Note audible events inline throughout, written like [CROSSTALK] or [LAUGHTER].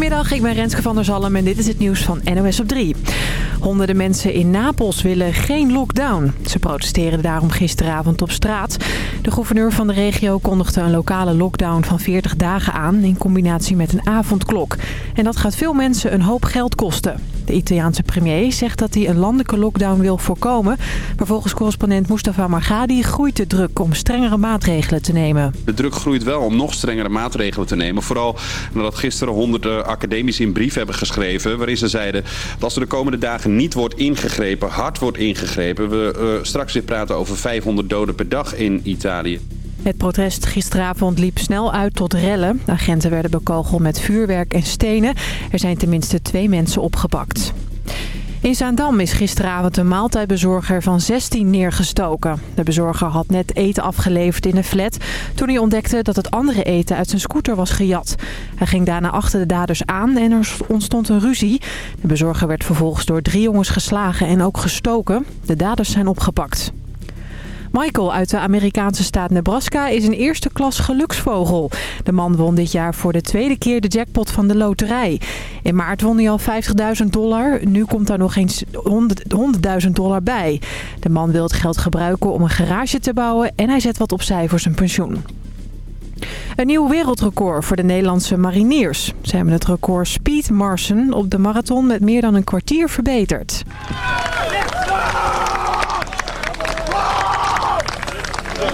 Goedemiddag, ik ben Renske van der Zalm en dit is het nieuws van NOS op 3. Honderden mensen in Napels willen geen lockdown. Ze protesteerden daarom gisteravond op straat. De gouverneur van de regio kondigde een lokale lockdown van 40 dagen aan... in combinatie met een avondklok. En dat gaat veel mensen een hoop geld kosten. De Italiaanse premier zegt dat hij een landelijke lockdown wil voorkomen. Maar volgens correspondent Mustafa Margadi groeit de druk om strengere maatregelen te nemen. De druk groeit wel om nog strengere maatregelen te nemen. Vooral nadat gisteren honderden academici een brief hebben geschreven... waarin ze zeiden dat als er de komende dagen niet wordt ingegrepen, hard wordt ingegrepen... we uh, straks weer praten over 500 doden per dag in Italië. Het protest gisteravond liep snel uit tot rellen. Agenten werden bekogeld met vuurwerk en stenen. Er zijn tenminste twee mensen opgepakt. In Zaandam is gisteravond een maaltijdbezorger van 16 neergestoken. De bezorger had net eten afgeleverd in een flat... toen hij ontdekte dat het andere eten uit zijn scooter was gejat. Hij ging daarna achter de daders aan en er ontstond een ruzie. De bezorger werd vervolgens door drie jongens geslagen en ook gestoken. De daders zijn opgepakt. Michael uit de Amerikaanse staat Nebraska is een eerste klas geluksvogel. De man won dit jaar voor de tweede keer de jackpot van de loterij. In maart won hij al 50.000 dollar. Nu komt daar nog eens 100.000 dollar bij. De man wil het geld gebruiken om een garage te bouwen en hij zet wat opzij voor zijn pensioen. Een nieuw wereldrecord voor de Nederlandse mariniers. Ze hebben het record Speed Marsen op de marathon met meer dan een kwartier verbeterd.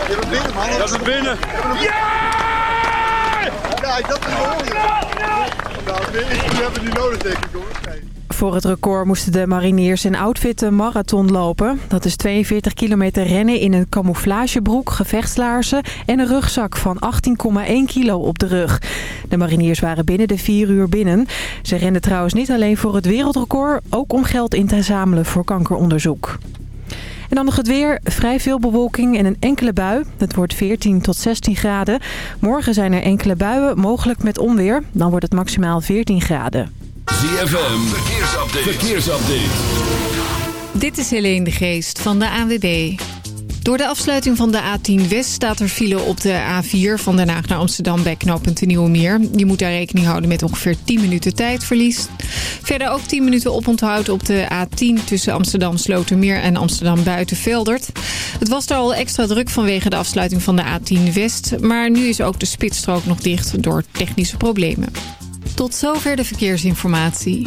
Je bent binnen, man. Dat is binnen. Ja! Kijk, dat is mooi. Nou, we hebben die nodig, denk ik, hoor. Voor het record moesten de mariniers in outfit een marathon lopen. Dat is 42 kilometer rennen in een camouflagebroek, gevechtslaarzen en een rugzak van 18,1 kilo op de rug. De mariniers waren binnen de 4 uur binnen. Ze renden trouwens niet alleen voor het wereldrecord, ook om geld in te zamelen voor kankeronderzoek. En dan nog het weer. Vrij veel bewolking en een enkele bui. Het wordt 14 tot 16 graden. Morgen zijn er enkele buien, mogelijk met onweer. Dan wordt het maximaal 14 graden. ZFM, verkeersupdate. verkeersupdate. Dit is Helene de Geest van de ANWB. Door de afsluiting van de A10 West staat er file op de A4 van Den Haag naar Amsterdam bij knooppunt de Nieuwe Meer. Je moet daar rekening houden met ongeveer 10 minuten tijdverlies. Verder ook 10 minuten oponthoud op de A10 tussen Amsterdam Slotermeer en Amsterdam Buitenveldert. Het was daar al extra druk vanwege de afsluiting van de A10 West. Maar nu is ook de spitsstrook nog dicht door technische problemen. Tot zover de verkeersinformatie.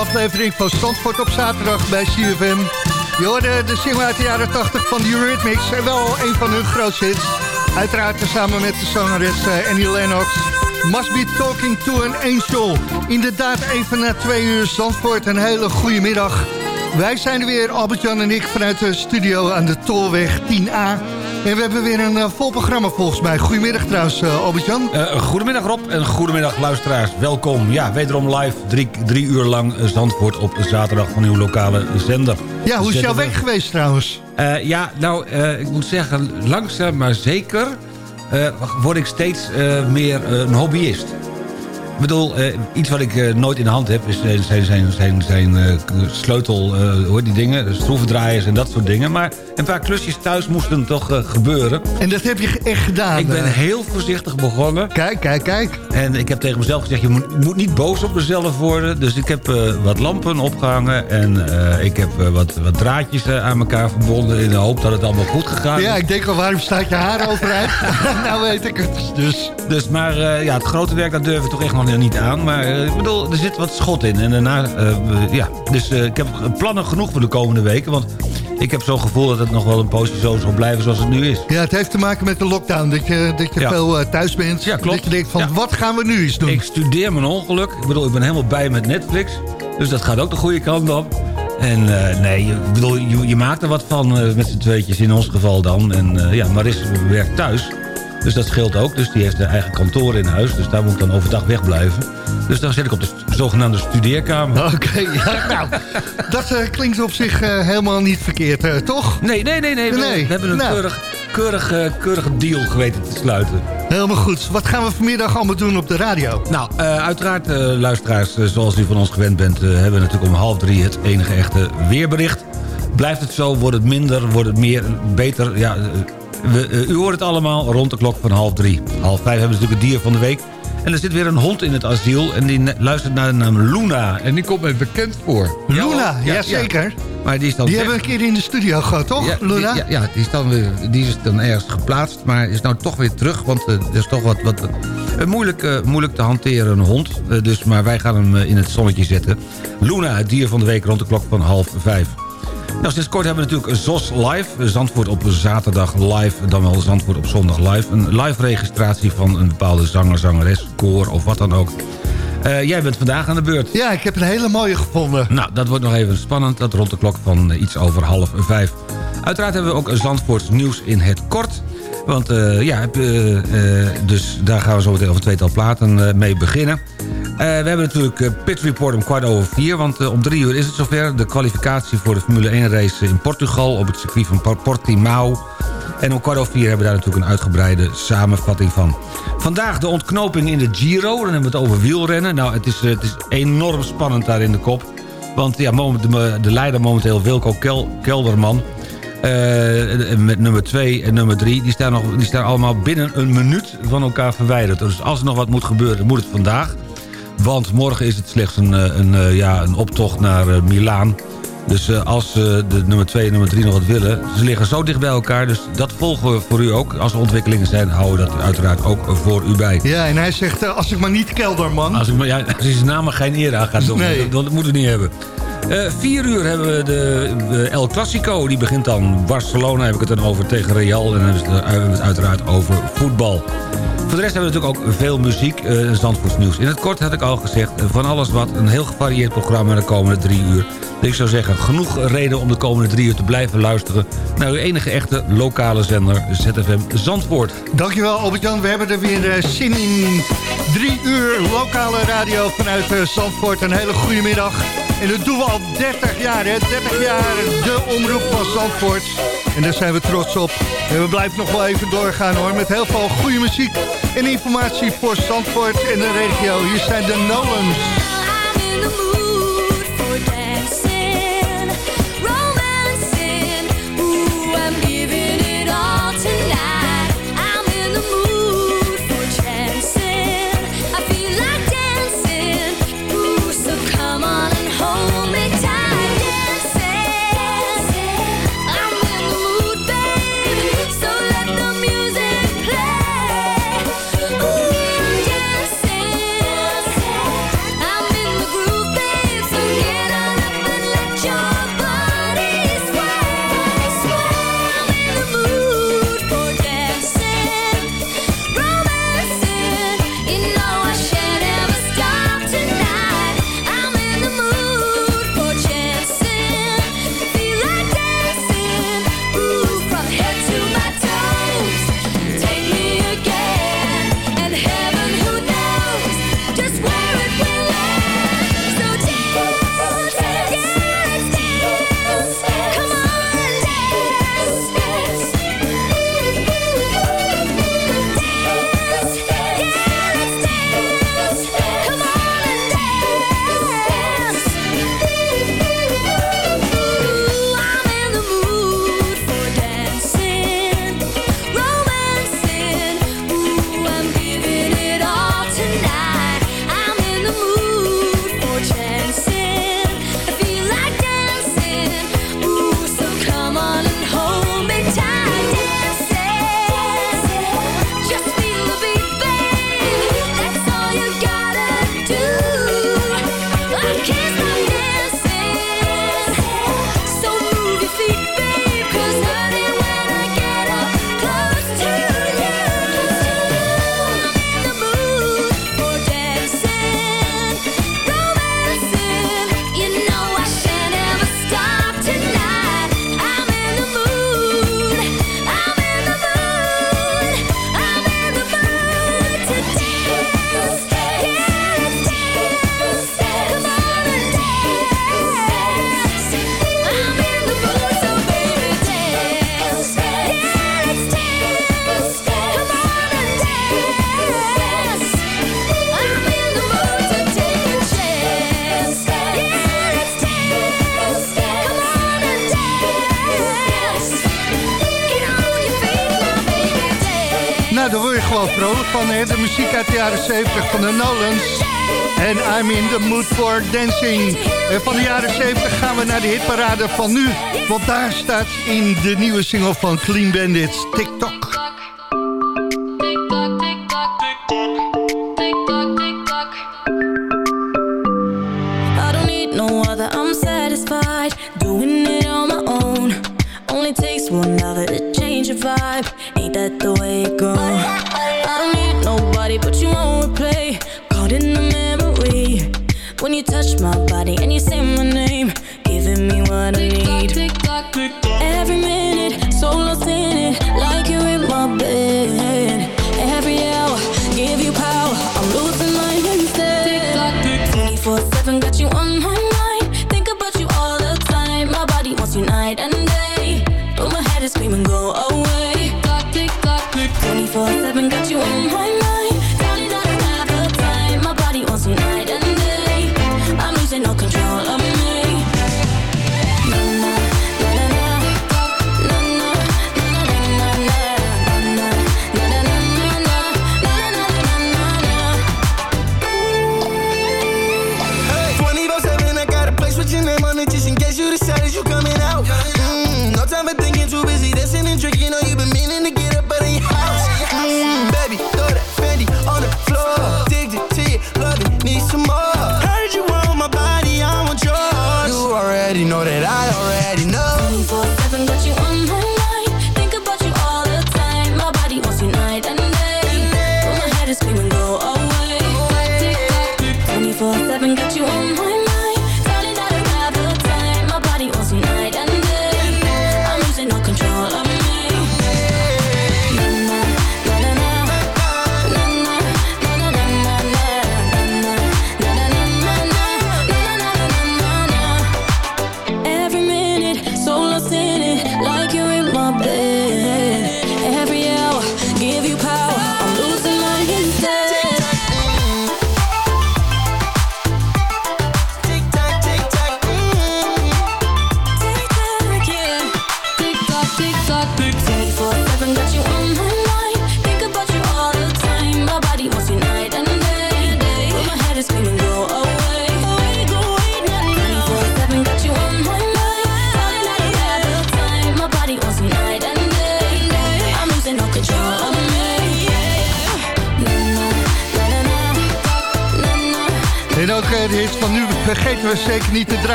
Aflevering van Zandvoort op zaterdag bij CFM. Je hoorde de single uit de jaren 80 van de Eurythmics en wel een van hun grootste hits. Uiteraard samen met de zangeres eh, Annie Lennox. Must be talking to an angel. Inderdaad, even na twee uur Zandvoort. Een hele goede middag. Wij zijn er weer, Albert-Jan en ik, vanuit de studio aan de Tolweg 10A. En we hebben weer een eh, vol programma volgens mij. Goedemiddag trouwens, eh, Albert-Jan. Eh, goedemiddag Rob en goedemiddag luisteraars. Welkom. Ja, wederom live drie, drie uur lang Zandvoort op zaterdag van uw lokale zender. Ja, hoe is jouw week geweest trouwens? Ja, nou, ik moet zeggen, langzaam maar zeker word ik steeds meer een hobbyist. Ik bedoel, eh, iets wat ik eh, nooit in de hand heb... is zijn, zijn, zijn, zijn eh, sleutel, hoe heet die dingen, schroevendraaiers en dat soort dingen. Maar een paar klusjes thuis moesten toch gebeuren. En dat heb je echt gedaan. Ik ben heel voorzichtig begonnen. Kijk, kijk, kijk. En ik heb tegen mezelf gezegd, je moet, moet niet boos op mezelf worden. Dus ik heb wat lampen opgehangen en ik heb wat, wat draadjes aan elkaar verbonden... in de hoop dat het allemaal goed gegaan Ja, ik denk al, waarom staat je haar overeind? [LAUGHS] [LAUGHS] nou weet ik het dus. Dus, maar ja, het grote werk, dat durf ik toch echt nog niet aan. Maar eh, ik bedoel, er zit wat schot in. En daarna, eh, ja, dus eh, ik heb plannen genoeg voor de komende weken. Want ik heb zo'n gevoel dat het nog wel een poosje zo zal blijven zoals het nu is. Ja, het heeft te maken met de lockdown. Dat je, dat je Ja. veel thuis bent. Ja, klopt. Dat je denkt van, Ja. wat gaan we nu eens doen? Ik studeer mijn ongeluk. Ik bedoel, ik ben helemaal bij met Netflix. Dus dat gaat ook de goede kant op. En nee, je, ik bedoel, je, je maakt er wat van met z'n tweetjes in ons geval dan. En eh, ja, Maris werkt thuis. Dus dat scheelt ook. Dus die heeft een eigen kantoor in huis. Dus daar moet ik dan overdag wegblijven. Dus dan zit ik op de zogenaamde studeerkamer. Oké, ja, nou, dat eh, klinkt op zich eh, helemaal niet verkeerd, eh, toch? Nee, nee, nee. nee. We, Nee, we hebben een nou. keurig, keurig, keurige deal geweten te sluiten. Helemaal goed. Wat gaan we vanmiddag allemaal doen op de radio? Nou, uiteraard, luisteraars, zoals u van ons gewend bent... hebben we natuurlijk om half drie het enige echte weerbericht. Blijft het zo, wordt het minder, wordt het meer, beter... Ja, we, eh, u hoort het allemaal rond de klok van half drie. Half vijf hebben we natuurlijk het dier van de week. En er zit weer een hond in het asiel en die luistert naar de naam Luna. En die komt mij bekend voor. Luna, ja, zeker. Maar die is dan Die hebben we een keer in de studio gehad, toch, Ja, Luna? Die, ja, ja, die, is dan weer, die is dan ergens geplaatst, maar is nou toch weer terug. Want eh, er is toch wat, wat een moeilijk, eh, moeilijk te hanteren hond. Eh, dus, maar wij gaan hem in het zonnetje zetten. Luna, het dier van de week rond de klok van half vijf. Nou, sinds kort hebben we natuurlijk ZOS Live. Zandvoort op zaterdag live, dan wel Zandvoort op zondag live. Een live registratie van een bepaalde zanger, zangeres, koor of wat dan ook. Eh, jij bent vandaag aan de beurt. Ja, ik heb een hele mooie gevonden. Nou, dat wordt nog even spannend. Dat rond de klok van eh, iets over half vijf. Uiteraard hebben we ook Zandvoorts nieuws in het kort. Want eh, ja, dus daar gaan we zo meteen over tweetal platen eh, mee beginnen. Eh, we hebben natuurlijk eh, Pit Report om kwart over vier. Want eh, om drie uur is het zover. De kwalificatie voor de Formule 1 race in Portugal... op het circuit van Por- Portimao. En om kwart over vier hebben we daar natuurlijk een uitgebreide samenvatting van. Vandaag de ontknoping in de Giro. Dan hebben we het over wielrennen. Nou, het is, het is enorm spannend daar in de kop. Want ja, de, de leider momenteel, Wilco Kel- Kelderman... met nummer 2 en nummer 3... Die die staan allemaal binnen een minuut van elkaar verwijderd. Dus als er nog wat moet gebeuren, moet het vandaag. Want morgen is het slechts een, eh, een, eh, ja, een optocht naar eh, Milaan. Dus als de nummer 2 en nummer 3 nog wat willen... ze liggen zo dicht bij elkaar, dus dat volgen we voor u ook. Als er ontwikkelingen zijn, houden we dat uiteraard ook voor u bij. Ja, en hij zegt, als ik maar niet kelder, man. Als, ik, maar- ja, als hij zijn naam maar geen eer aan gaat doen, Nee. dat, dat moeten we niet hebben. Eh, vier uur hebben we de, El Clasico. Die begint dan Barcelona, heb ik het dan over, tegen Real. En dan hebben we het, hebben we het uiteraard over voetbal. Voor de rest hebben we natuurlijk ook veel muziek en uh. In het kort had ik al gezegd, eh, van alles wat. Een heel gevarieerd programma de komende drie uur. Dus ik zou zeggen, genoeg reden om de komende drie uur te blijven luisteren... naar uw enige echte lokale zender, ZFM Zandvoort. Dankjewel Albert-Jan, we hebben er weer uh, zin in. Drie uur lokale radio vanuit uh, Zandvoort. Een hele goede middag. En dat doen al 30 jaar, hè? 30 jaar de omroep van Zandvoort. En daar zijn we trots op. En we blijven nog wel even doorgaan hoor. Met heel veel goede muziek en informatie voor Zandvoort en de regio. Hier zijn de Nolans. Muziek uit de jaren 70 van de Nolans. En I'm in the mood for dancing. En van de jaren 70 gaan we naar de hitparade van nu. Want daar staat in de nieuwe single van Clean Bandits, TikTok.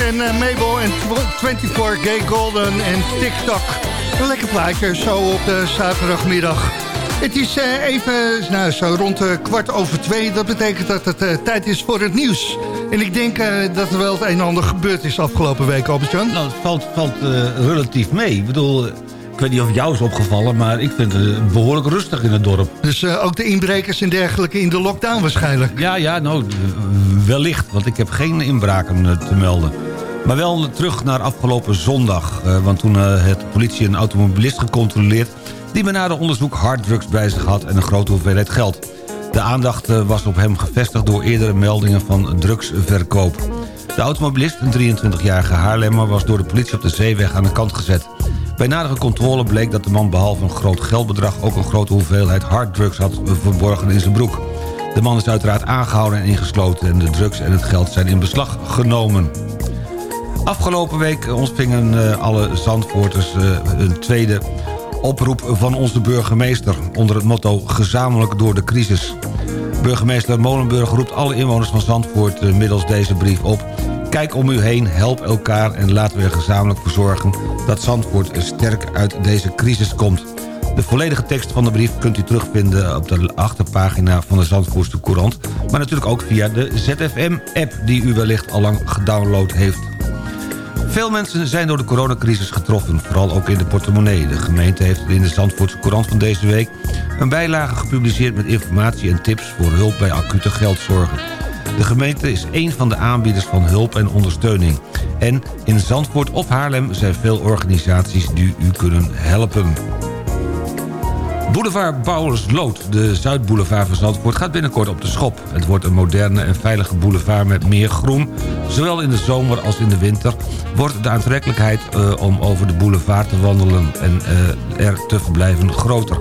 En eh, Mabel en tw- 24 Gay Golden en TikTok. Een lekker plaatje zo op de zaterdagmiddag. Het is eh, even nou, zo rond eh, kwart over twee. Dat betekent dat het tijd is voor het nieuws. En ik denk dat er wel het een en ander gebeurd is afgelopen week, Albert-Jan. Nou, het valt, valt relatief mee. Ik bedoel, weet niet of het jou is opgevallen... maar ik vind het behoorlijk rustig in het dorp. Dus eh, ook de inbrekers en dergelijke in de lockdown waarschijnlijk. Ja, ja, nou, wellicht. Want ik heb geen inbraken eh, te melden. Maar wel terug naar afgelopen zondag. eh, want toen eh, het politie een automobilist gecontroleerd... die bij nader onderzoek harddrugs bij zich had en een grote hoeveelheid geld. De aandacht was op hem gevestigd door eerdere meldingen van drugsverkoop. De automobilist, een 23-jarige Haarlemmer... was door de politie op de zeeweg aan de kant gezet. Bij nadere controle bleek dat de man behalve een groot geldbedrag... ook een grote hoeveelheid harddrugs had verborgen in zijn broek. De man is uiteraard aangehouden en ingesloten... en de drugs en het geld zijn in beslag genomen. Afgelopen week ontvingen eh, alle Zandvoorters eh, een tweede oproep van onze burgemeester... onder het motto gezamenlijk door de crisis. Burgemeester Molenburg roept alle inwoners van Zandvoort eh, middels deze brief op... Kijk om u heen, help elkaar en laten we er gezamenlijk voor zorgen... dat Zandvoort sterk uit deze crisis komt. De volledige tekst van de brief kunt u terugvinden op de achterpagina van de Zandvoortse Courant... maar natuurlijk ook via de ZFM-app die u wellicht al lang gedownload heeft. Veel mensen zijn door de coronacrisis getroffen, vooral ook in de portemonnee. De gemeente heeft in de Zandvoortse Courant van deze week... een bijlage gepubliceerd met informatie en tips voor hulp bij acute geldzorgen. De gemeente is één van de aanbieders van hulp en ondersteuning. En in Zandvoort of Haarlem zijn veel organisaties die u kunnen helpen. Boulevard Bouwersloot, de Zuidboulevard van Zandvoort... gaat binnenkort op de schop. Het wordt een moderne en veilige boulevard met meer groen. Zowel in de zomer als in de winter wordt de aantrekkelijkheid... eh, om over de boulevard te wandelen en eh, er te verblijven groter.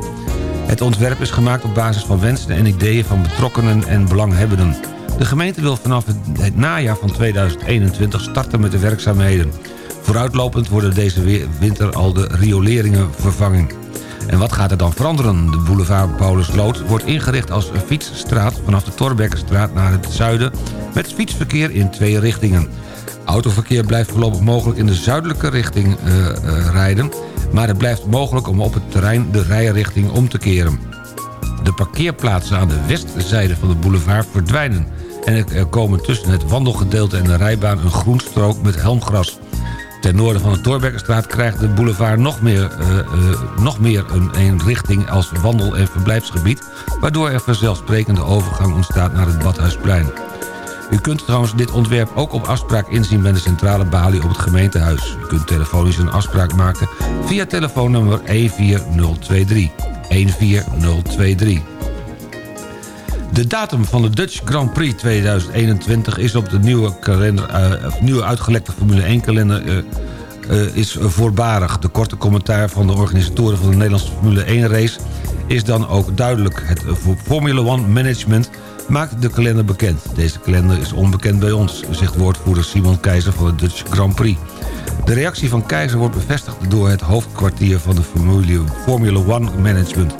Het ontwerp is gemaakt op basis van wensen en ideeën van betrokkenen en belanghebbenden. De gemeente wil vanaf het, najaar van 2021 starten met de werkzaamheden. Vooruitlopend worden deze winter al de rioleringen vervangen. En wat gaat er dan veranderen? De boulevard Paulusloot wordt ingericht als fietsstraat... vanaf de Torbekkenstraat naar het zuiden... met fietsverkeer in twee richtingen. Autoverkeer blijft voorlopig mogelijk in de zuidelijke richting eh, eh, rijden... maar het blijft mogelijk om op het terrein de rijrichting om te keren. De parkeerplaatsen aan de westzijde van de boulevard verdwijnen... en er- komen tussen het wandelgedeelte en de rijbaan een groenstrook met helmgras. Ten noorden van de Torbekkenstraat krijgt de boulevard nog meer, eh, eh, nog meer een, een richting als wandel- en verblijfsgebied... waardoor er vanzelfsprekende overgang ontstaat naar het Badhuisplein. U kunt trouwens dit ontwerp ook op afspraak inzien bij de centrale balie op het gemeentehuis. U kunt telefonisch een afspraak maken via telefoonnummer 14023. 14023. De datum van de Dutch Grand Prix 2021 is op de nieuwe, kalender, eh, nieuwe uitgelekte Formule 1 kalender eh, eh, is voorbarig. De korte commentaar van de organisatoren van de Nederlandse Formule 1 race is dan ook duidelijk. Het Formula 1 management maakt de kalender bekend. Deze kalender is onbekend bij ons, zegt woordvoerder Simon Keizer van de Dutch Grand Prix. De reactie van Keizer wordt bevestigd door het hoofdkwartier van de Formule, Formula 1 management.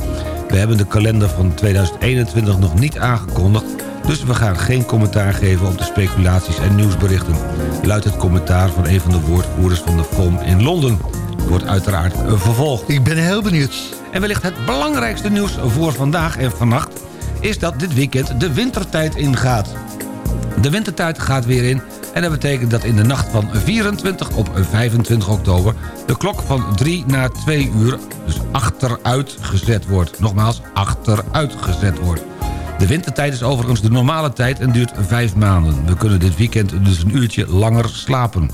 We hebben de kalender van 2021 nog niet aangekondigd... dus we gaan geen commentaar geven op de speculaties en nieuwsberichten. Luidt het commentaar van een van de woordvoerders van de FOM in Londen. Wordt uiteraard eh, vervolgd. Ik ben heel benieuwd. En wellicht het belangrijkste nieuws voor vandaag en vannacht... is dat dit weekend de wintertijd ingaat. De wintertijd gaat weer in en dat betekent dat in de nacht van 24 op 25 oktober... de klok van 3 naar 2 uur dus achteruit gezet wordt. Nogmaals, achteruit gezet wordt. De wintertijd is overigens de normale tijd en duurt 5 maanden. We kunnen dit weekend dus een uurtje langer slapen.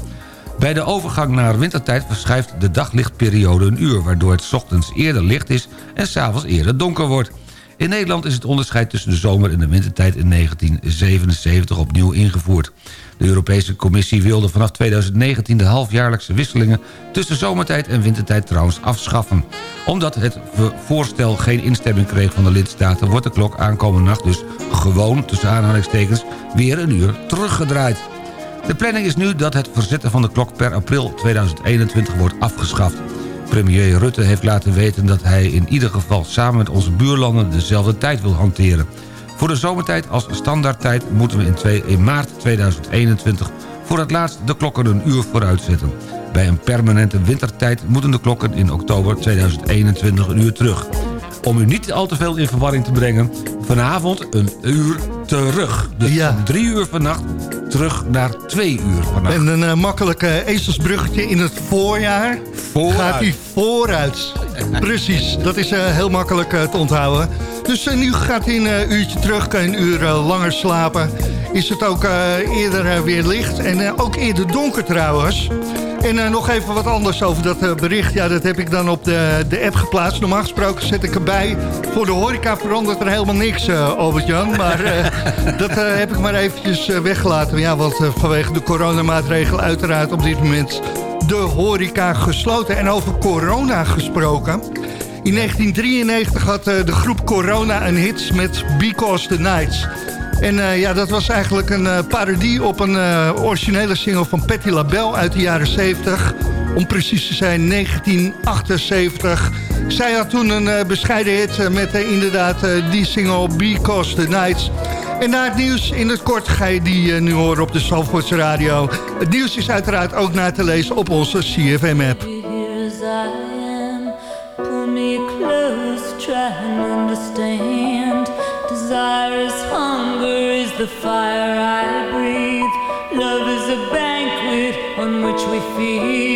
Bij de overgang naar wintertijd verschuift de daglichtperiode een uur... waardoor het ochtends eerder licht is en s'avonds eerder donker wordt. In Nederland is het onderscheid tussen de zomer- en de wintertijd in 1977 opnieuw ingevoerd. De Europese Commissie wilde vanaf 2019 de halfjaarlijkse wisselingen... tussen zomertijd en wintertijd trouwens afschaffen. Omdat het vo- voorstel geen instemming kreeg van de lidstaten... wordt de klok aankomende nacht dus gewoon, tussen aanhalingstekens... weer een uur teruggedraaid. De planning is nu dat het verzetten van de klok per april 2021 wordt afgeschaft. Premier Rutte heeft laten weten dat hij in ieder geval samen met onze buurlanden dezelfde tijd wil hanteren. Voor de zomertijd als standaardtijd moeten we in, maart 2021 voor het laatst de klokken een uur vooruit zetten. Bij een permanente wintertijd moeten de klokken in oktober 2021 een uur terug. Om u niet al te veel in verwarring te brengen, vanavond een uur terug. Dus van drie uur vannacht terug naar twee uur vannacht. En een eh, makkelijk eh, ezelsbruggetje in het voorjaar. Vooruit. Gaat hij vooruit. [LAUGHS] Precies, dat is eh, heel makkelijk te onthouden. Dus nu gaat hij een uurtje terug, kan een uur langer slapen. Is het ook eerder weer licht en ook eerder donker trouwens. En eh, nog even wat anders over dat eh, bericht. Ja, dat heb ik dan op de, de app geplaatst. Normaal gesproken zet ik erbij. Voor de horeca verandert er helemaal niks, eh Albert-Jan. Maar [LAUGHS] dat heb ik maar eventjes weggelaten. Ja, want vanwege de coronamaatregelen uiteraard op dit moment de horeca gesloten. En over corona gesproken. In 1993 had de groep Corona een hit met Because the Nights. En eh, ja, dat was eigenlijk een eh, parodie op een eh, originele single van Patti LaBelle uit de jaren 70. Om precies te zijn 1978. Zij had toen een bescheiden hit met inderdaad die single Because the Nights. En na het nieuws in het kort ga je die nu horen op de Zalvoortse Radio. Het nieuws is uiteraard ook na te lezen op onze CFM-app. Try and understand. Desire is the fire I breathe. Love is a banquet on which we feed.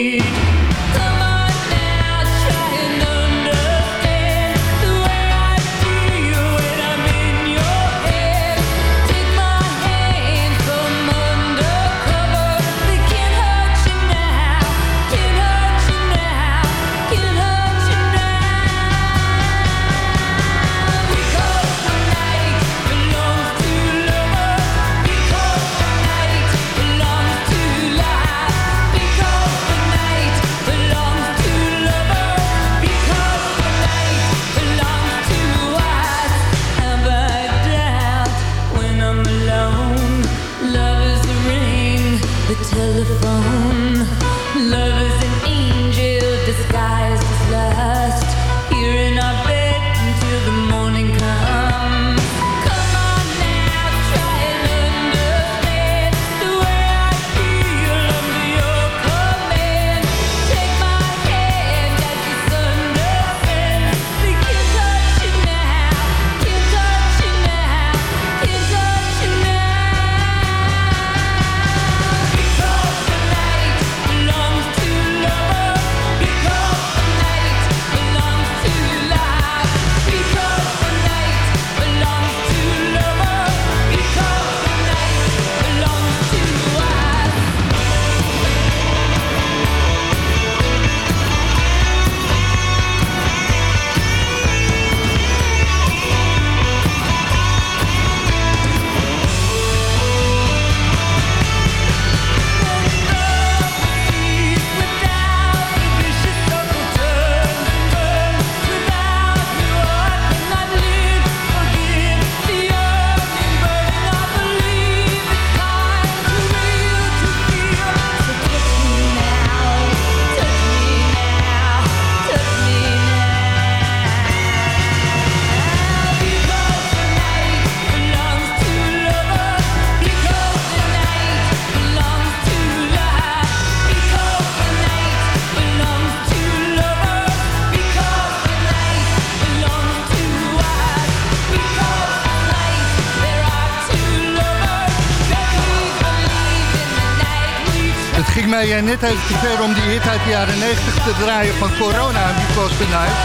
Net ver om die hit uit de jaren 90 te draaien van Corona, Because the Night.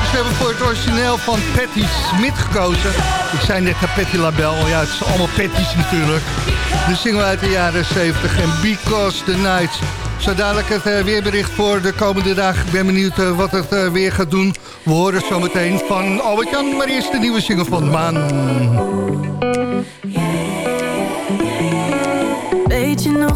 Dus we hebben voor het origineel van Patti Smith gekozen. Ik zei net naar Patti LaBelle, ja het is allemaal Patty's natuurlijk. De single uit de jaren 70 en Because the Night. Zo dadelijk het eh, weerbericht voor de komende dagen. Ik ben benieuwd eh, wat het eh, weer gaat doen. We horen zo meteen van Albert-Jan, maar eerst de nieuwe single van Maan.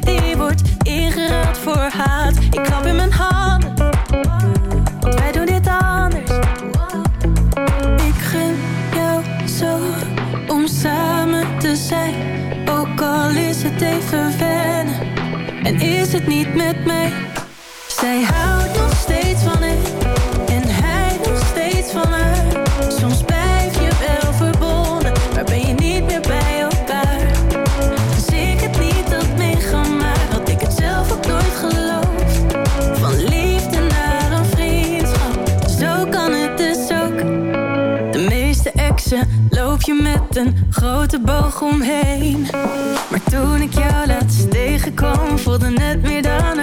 die wordt ingeruild voor haat. Ik klap in mijn handen, want wij doen dit anders. Ik gun jou zo om samen te zijn. Ook al is het even wennen en is het niet met mij. Zij houdt een grote boog omheen. Maar toen ik jou laatst tegenkwam, voelde het meer dan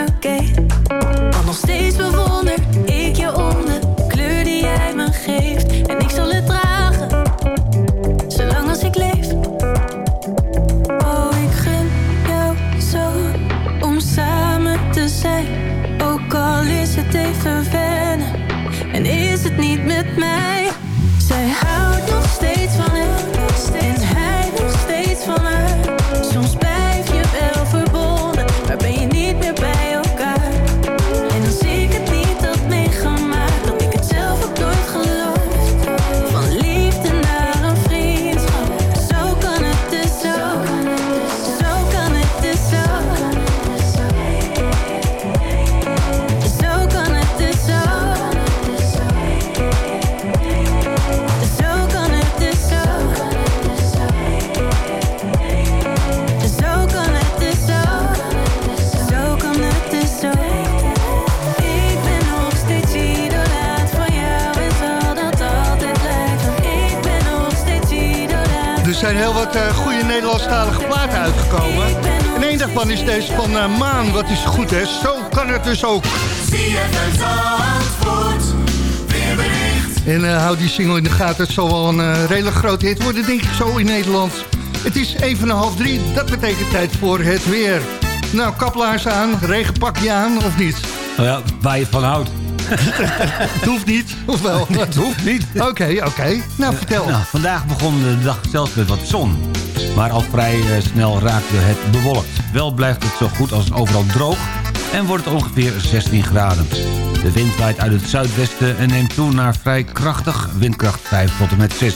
is deze van eh, Maan. Wat is goed, hè? Zo kan het dus ook. En eh, houd die single in de gaten. Het zal wel een eh, redelijk grote hit worden, denk ik zo in Nederland. Het is even een half drie. Dat betekent tijd voor het weer. Nou, kaplaars aan, regenpakje aan, of niet? Nou ja, waar je van houdt. [LAUGHS] Het hoeft niet, of wel? [LAUGHS] Het hoeft niet. Oké, oké. Nou, vertel. Nou, vandaag begon de dag zelfs met wat zon. Maar al vrij snel raakte het bewolkt. Wel blijft het zo goed als overal droog en wordt het ongeveer 16 graden. De wind waait uit het zuidwesten en neemt toe naar vrij krachtig, windkracht 5 tot en met 6.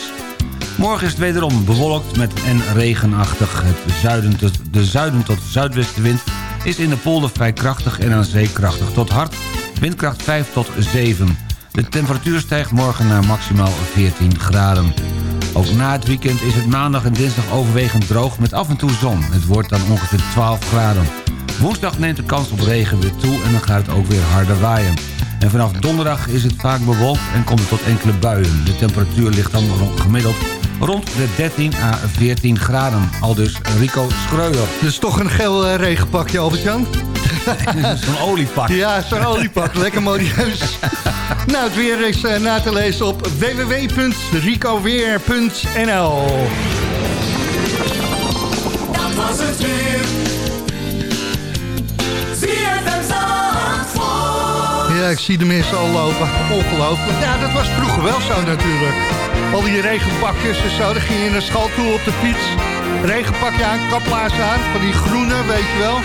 Morgen is het wederom bewolkt met en regenachtig. Het zuiden tot, de zuiden tot zuidwestenwind is in de polder vrij krachtig en aan zee krachtig tot hard. Windkracht 5 tot 7. De temperatuur stijgt morgen naar maximaal 14 graden. Ook na het weekend is het maandag en dinsdag overwegend droog met af en toe zon. Het wordt dan ongeveer 12 graden. Woensdag neemt de kans op regen weer toe en dan gaat het ook weer harder waaien. En vanaf donderdag is het vaak bewolkt en komt het tot enkele buien. De temperatuur ligt dan gemiddeld rond de 13 à 14 graden. Al dus Rico Schreuder. Dus toch een geel eh, regenpakje, Albert-Jan? [LAUGHS] Zo'n oliepak. Ja, zo'n oliepak. Lekker modieus. [LAUGHS] nou, het weer is eh, na te lezen op www.ricoweer.nl Dat was het weer. ZFM Zandvoort. Ja, ik zie de mensen al lopen. Ongelooflijk. Ja, dat was vroeger wel zo natuurlijk. Al die regenpakjes en zo, dan ging je naar school toe op de fiets. Regenpakje aan, kaplaars aan, van die groene, weet je wel.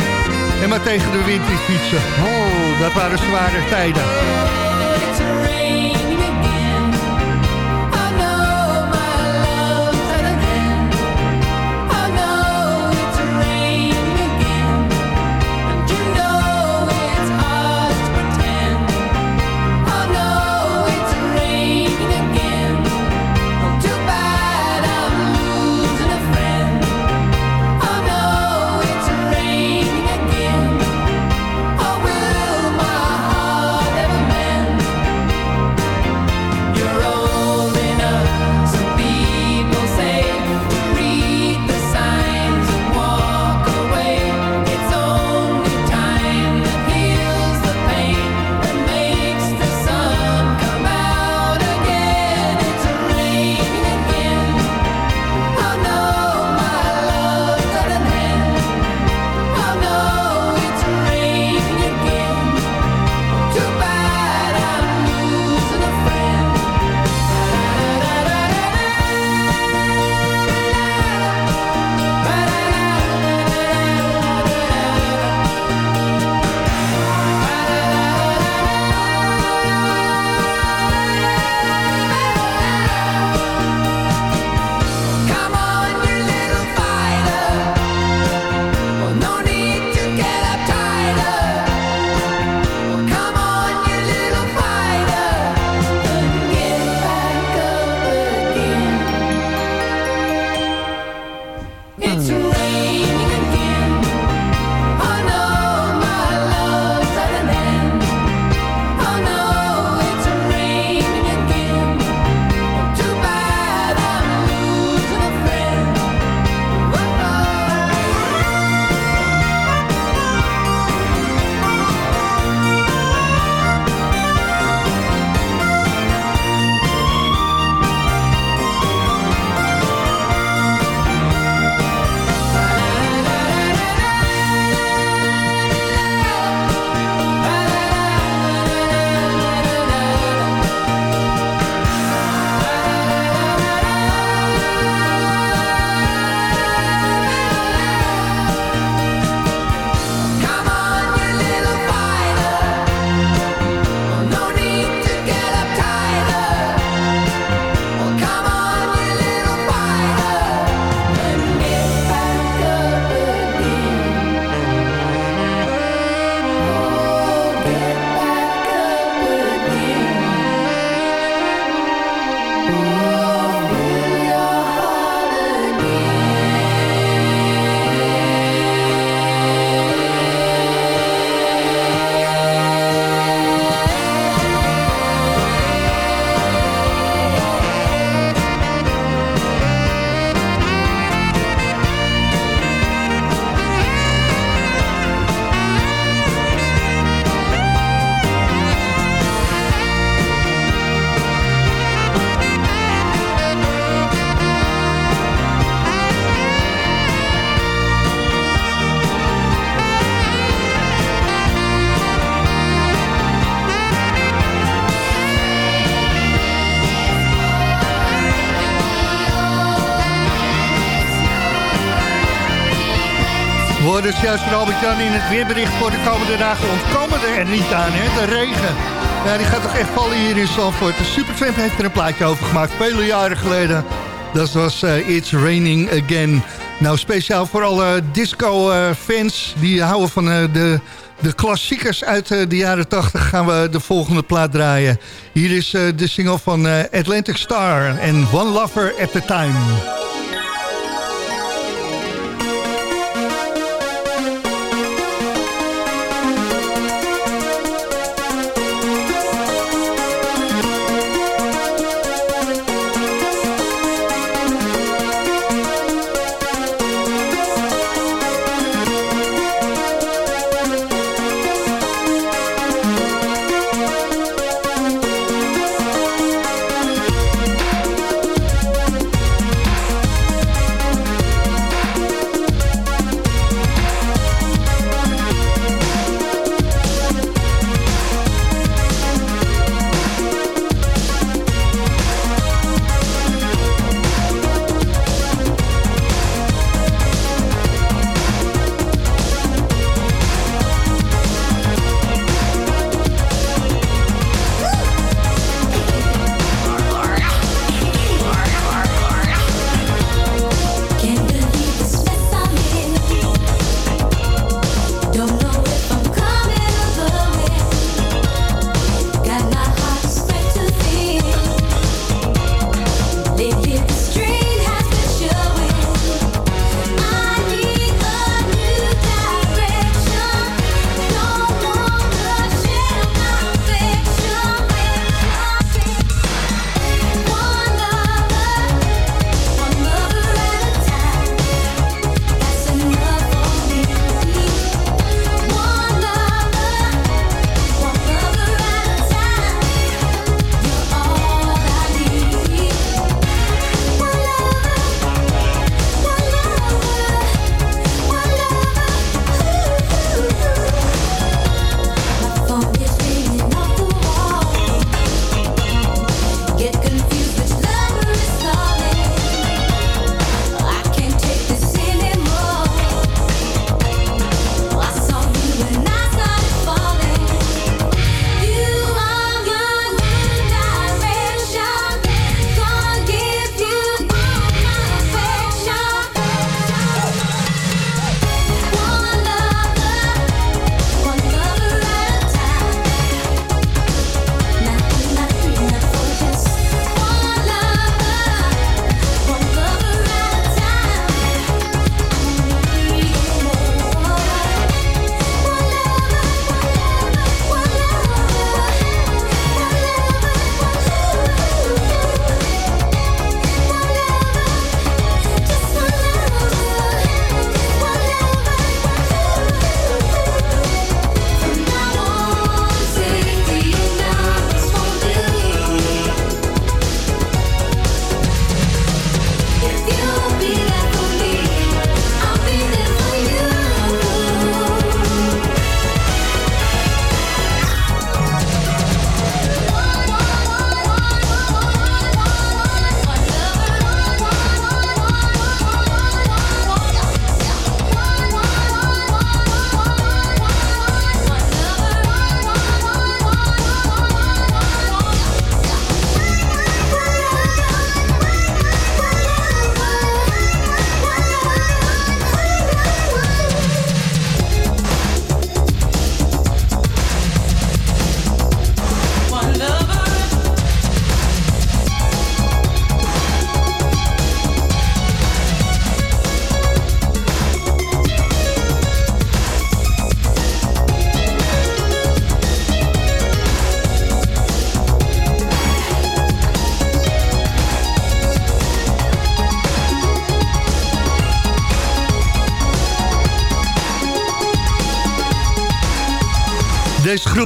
En maar tegen de wind in fietsen. Oh, dat waren zware tijden. Juist van Albert-Jan in het weerbericht voor de komende dagen. Ontkomen er niet aan, hè? De regen. Ja, die gaat toch echt vallen hier in Zandvoort. De Supertramp heeft er een plaatje over gemaakt, vele jaren geleden. Dat was eh, It's Raining Again. Nou, speciaal voor alle disco-fans die houden van eh, de, de klassiekers uit eh, de jaren 80... gaan we de volgende plaat draaien. Hier is eh, de single van eh, Atlantic Star en One Lover at a Time.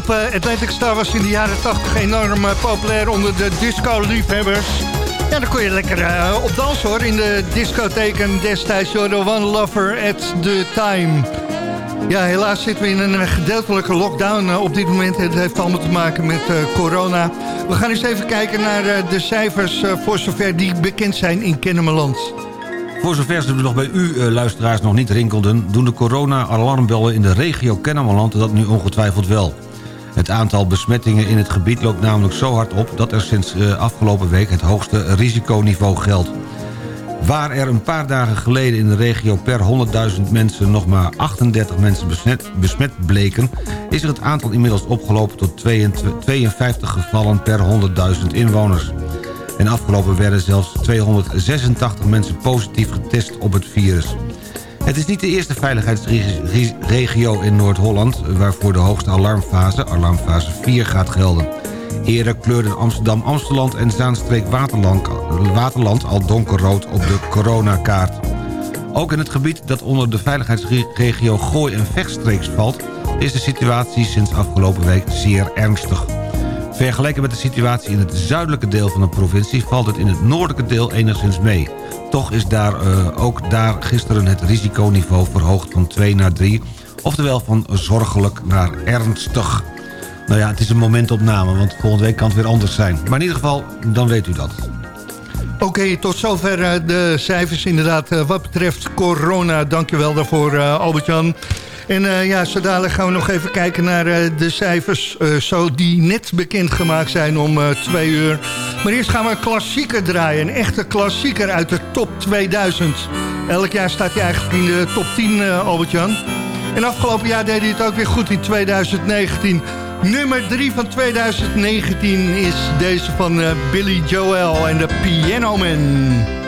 Eh, Atlantic Star was in de jaren 80 enorm eh, populair onder de disco-liefhebbers. Ja, dan kon je lekker eh, op dansen hoor, in de discotheken destijds. De One Lover at the Time. Ja, helaas zitten we in een gedeeltelijke lockdown op dit moment. Het heeft allemaal te maken met corona. We gaan eens even kijken naar de cijfers voor zover die bekend zijn in Kennemerland. Voor zover ze nog bij u, luisteraars, nog niet rinkelden... doen de corona-alarmbellen in de regio Kennemerland dat nu ongetwijfeld wel. Het aantal besmettingen in het gebied loopt namelijk zo hard op... dat er sinds eh, afgelopen week het hoogste risiconiveau geldt. Waar er een paar dagen geleden in de regio per 100.000 mensen... nog maar 38 mensen besmet, besmet bleken... is er het aantal inmiddels opgelopen tot 22 52 gevallen per 100.000 inwoners. En afgelopen werden zelfs 286 mensen positief getest op het virus. Het is niet de eerste veiligheidsregio in Noord-Holland... waarvoor de hoogste alarmfase, alarmfase 4, gaat gelden. Eerder kleurden Amsterdam, Amsteland en Zaanstreek Waterland, Waterland al donkerrood op de coronakaart. Ook in het gebied dat onder de veiligheidsregio Gooi en Vechtstreeks valt... is de situatie sinds afgelopen week zeer ernstig. Vergeleken met de situatie in het zuidelijke deel van de provincie... valt het in het noordelijke deel enigszins mee. Toch is daar, uh, ook daar gisteren het risiconiveau verhoogd van 2 naar 3... oftewel van zorgelijk naar ernstig. Nou ja, het is een momentopname, want volgende week kan het weer anders zijn. Maar in ieder geval, dan weet u dat. Oké, tot zover uh, de cijfers inderdaad uh, wat betreft corona. Dankjewel daarvoor Albert-Jan. En ja, zo gaan we nog even kijken naar de cijfers zo die net bekendgemaakt zijn om twee uur. Maar eerst gaan we een klassieker draaien, een echte klassieker uit de top 2000. Elk jaar staat hij eigenlijk in de top 10, Albert-Jan. En afgelopen jaar deed hij het ook weer goed in 2019... Nummer 3 van 2019 is deze van uh, Billy Joel en de Piano Man.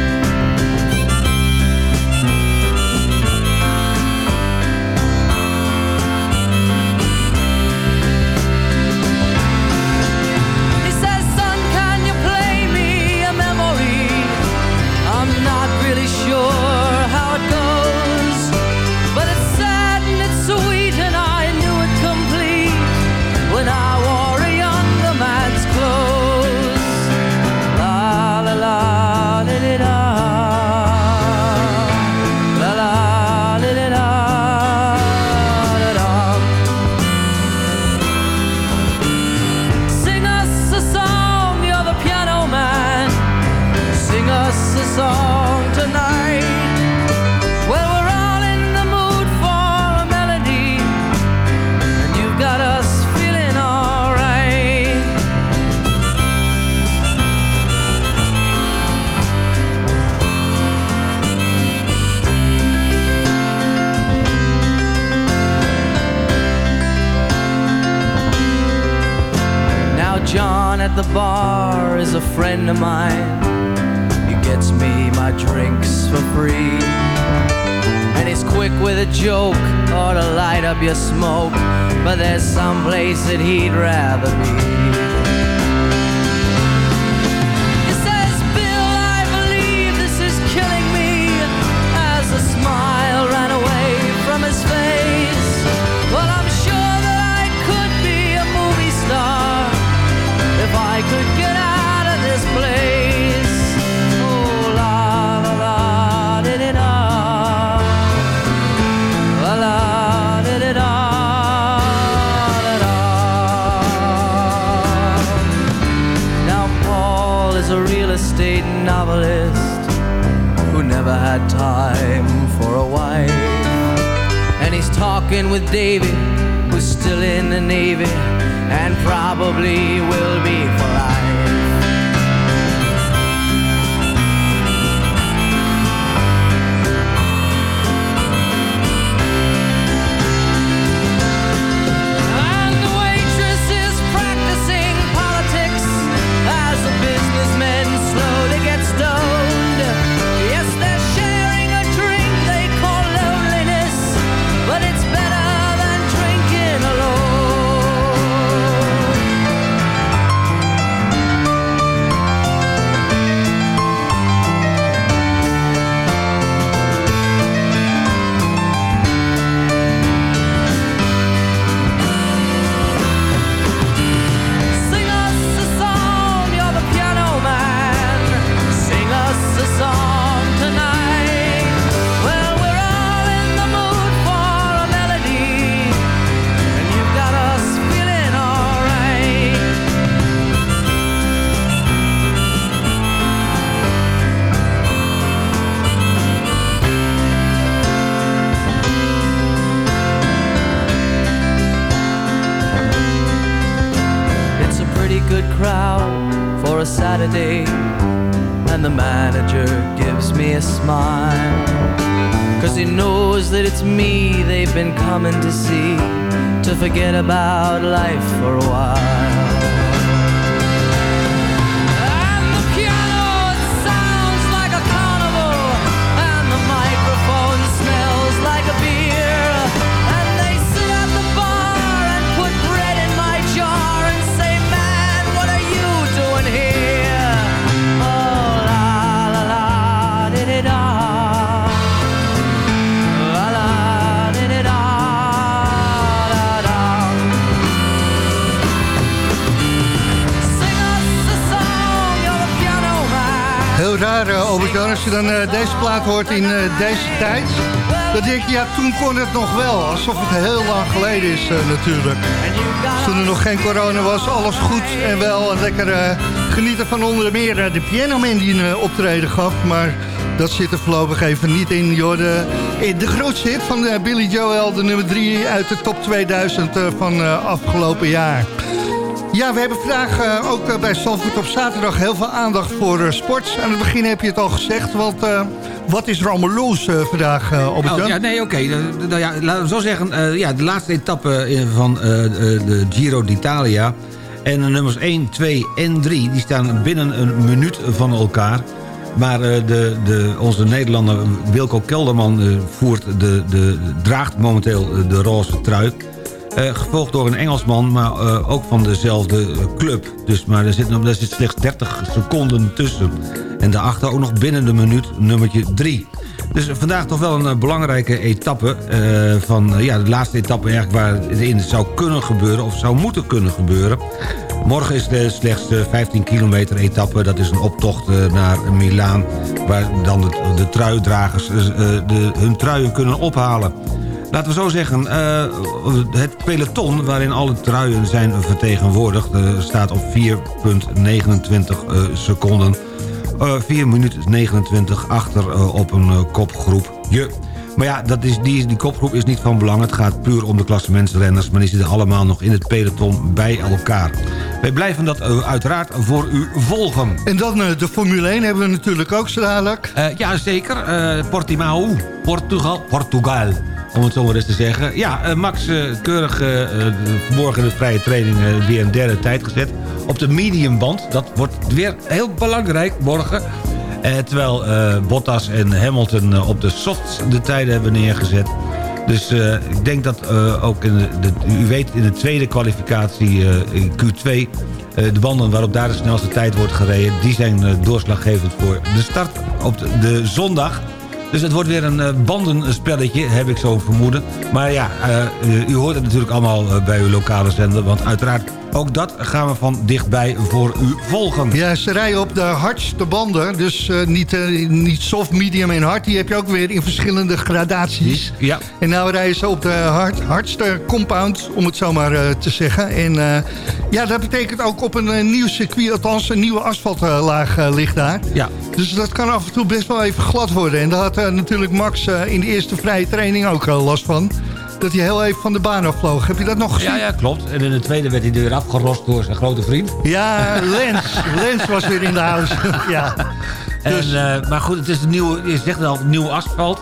talking with David, who's still in the Navy, and probably will be dan eh, deze plaat hoort in eh, deze tijd... dan denk je, ja, toen kon het nog wel. Alsof het heel lang geleden is eh, natuurlijk. Toen er nog geen corona was, alles goed en wel. Lekker genieten van onder meer de Pianoman die optreden gaf. Maar dat zit er voorlopig even niet in. Joh, de, de grootste hit van Billy Joel, de nummer 3 uit de top 2000 eh, van afgelopen jaar. Ja, we hebben vandaag eh, ook eh, bij Zandvoort op zaterdag heel veel aandacht voor eh, sport. Aan het begin heb je het al gezegd, want wat is er allemaal los vandaag, op Oh, ja, nee, oké. Nou ja, laten we zo zeggen, ja, de laatste etappe van de Giro d'Italia... en de nummers 1, 2 en 3, die staan binnen een minuut van elkaar... Maar de, de, onze Nederlander Wilco Kelderman voert de, de, draagt momenteel de roze trui. Eh, gevolgd door een Engelsman, maar eh, ook van dezelfde eh, club. Dus, maar er zit, er zit slechts 30 seconden tussen. En daarachter ook nog binnen de minuut nummertje 3. Dus vandaag toch wel een belangrijke etappe. van, ja, de laatste etappe eigenlijk waar het in zou kunnen gebeuren... of zou moeten kunnen gebeuren. Morgen is er slechts de 15 kilometer etappe. Dat is een optocht naar Milaan... waar dan de, de truidragers de, hun truien kunnen ophalen. Laten we zo zeggen, eh, het peloton waarin alle truien zijn vertegenwoordigd... eh, staat op 4,29 eh, seconden. Eh 4 minuten 29 achter op een eh, kopgroepje. Maar ja, dat is, die, die kopgroep is niet van belang. Het gaat puur om de klassementsrenners... maar die zitten allemaal nog in het peloton bij elkaar. Wij blijven dat uiteraard voor u volgen. En dan de Formule 1 hebben we natuurlijk ook zo dadelijk. Eh, ja, zeker. Portimao, Portugal, Portugal. Om het zo maar eens te zeggen. Ja, eh, Max eh, keurig eh, in de vrije training weer een derde tijd gezet. Op de mediumband. Dat wordt weer heel belangrijk morgen. Terwijl Bottas en Hamilton op de softs de tijden hebben neergezet. Dus ik denk dat ook in de, u weet in de tweede kwalificatie eh, in Q2... eh, de banden waarop daar de snelste tijd wordt gereden... die zijn doorslaggevend voor de start op de zondag. Dus het wordt weer een eh, bandenspelletje, heb ik zo vermoeden. Maar ja, eh, u- u hoort het natuurlijk allemaal eh, bij uw lokale zender... want uiteraard ook dat gaan we van dichtbij voor u volgen. Ja, ze rijden op de hardste banden. Dus eh, niet, eh, niet soft, medium en hard. Die heb je ook weer in verschillende gradaties. Ja. En nou rijden ze op de hard, hardste compound, om het zo maar eh, te zeggen. En ja, dat betekent ook op een nieuw circuit, althans een nieuwe asfaltlaag ligt daar. Ja. Dus dat kan af en toe best wel even glad worden. En daar had natuurlijk Max in de eerste vrije training ook last van. Dat hij heel even van de baan afvloog. Heb je dat nog gezien? Ja, ja, klopt. En in de tweede werd hij er weer afgerost door zijn grote vriend. Ja, Lens. [LAUGHS] Lens was weer in de huis. [LAUGHS] ja. Dus- En, eh, maar goed, het is een nieuwe, je zegt al, nieuw asfalt.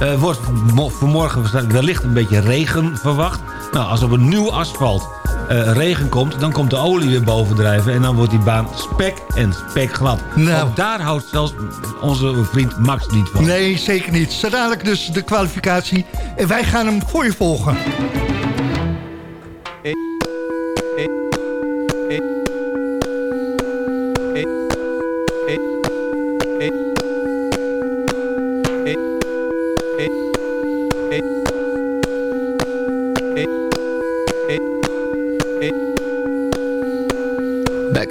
Eh wordt mo- vanmorgen wellicht een beetje regen verwacht. Nou, als op een nieuw asfalt eh, regen komt, dan komt de olie weer bovendrijven... en dan wordt die baan spek en spek glad. Nou. Ook daar houdt zelfs onze vriend Max niet van. Nee, zeker niet. Zo dadelijk dus de kwalificatie. En wij gaan hem voor je volgen.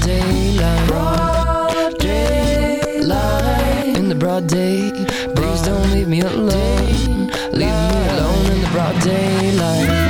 broad daylight, daylight, in the broad day. Please don't leave me alone, leave me alone in the broad daylight.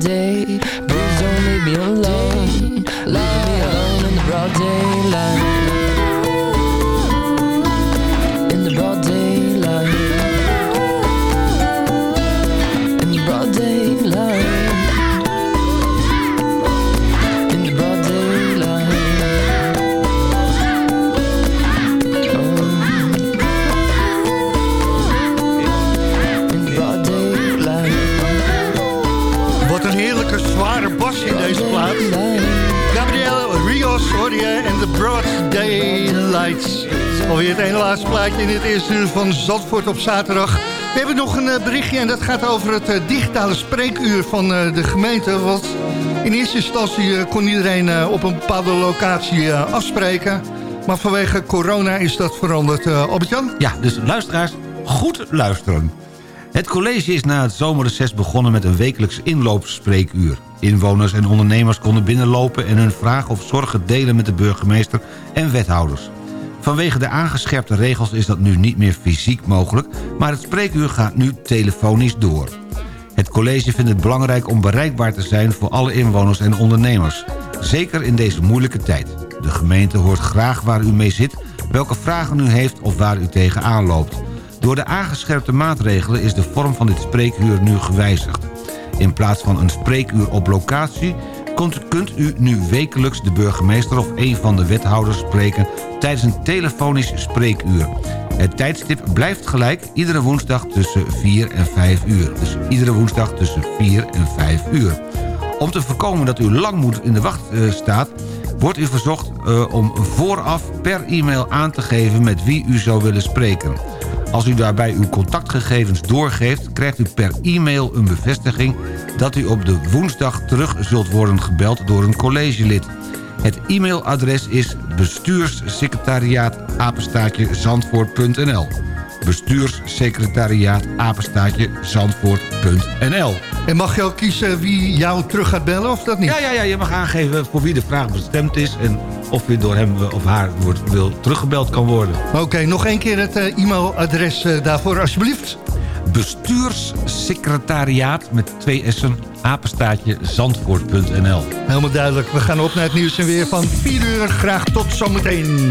day. Het ene laatste plaatje in het eerste uur van Zandvoort op zaterdag. We hebben nog een eh, berichtje en dat gaat over het eh, digitale spreekuur van eh, de gemeente. Want in eerste instantie kon iedereen op een bepaalde locatie afspreken. Maar vanwege corona is dat veranderd. Albert-Jan? Ja, dus luisteraars, goed luisteren. Het college is na het zomerreces begonnen met een wekelijks inloopspreekuur. Inwoners en ondernemers konden binnenlopen en hun vragen of zorgen delen met de burgemeester en wethouders. Vanwege de aangescherpte regels is dat nu niet meer fysiek mogelijk... maar het spreekuur gaat nu telefonisch door. Het college vindt het belangrijk om bereikbaar te zijn voor alle inwoners en ondernemers. Zeker in deze moeilijke tijd. De gemeente hoort graag waar u mee zit, welke vragen u heeft of waar u tegenaan loopt. Door de aangescherpte maatregelen is de vorm van dit spreekuur nu gewijzigd. In plaats van een spreekuur op locatie kunt, u nu wekelijks de burgemeester of een van de wethouders spreken tijdens een telefonisch spreekuur. Het tijdstip blijft gelijk, iedere woensdag tussen 4 en 5 uur. Dus iedere woensdag tussen 4 en 5 uur. Om te voorkomen dat u lang moet in de wacht eh, staat... wordt u verzocht eh, om vooraf per e-mail aan te geven met wie u zou willen spreken. Als u daarbij uw contactgegevens doorgeeft... krijgt u per e-mail een bevestiging... dat u op de woensdag terug zult worden gebeld door een collegelid. Het e-mailadres is bestuurssecretariaat bestuurssecretariaat zandvoort.nl En mag je ook kiezen wie jou terug gaat bellen of dat niet? Ja, ja, ja, je mag aangeven voor wie de vraag bestemd is... en of je door hem of haar wordt, wil teruggebeld kan worden. Oké, nog één keer het eh, e-mailadres eh, daarvoor alsjeblieft. Bestuurssecretariaat met twee S'en, apenstaatje zandvoort.nl Helemaal duidelijk. We gaan op naar het nieuws en weer van 4 uur. Graag tot zometeen.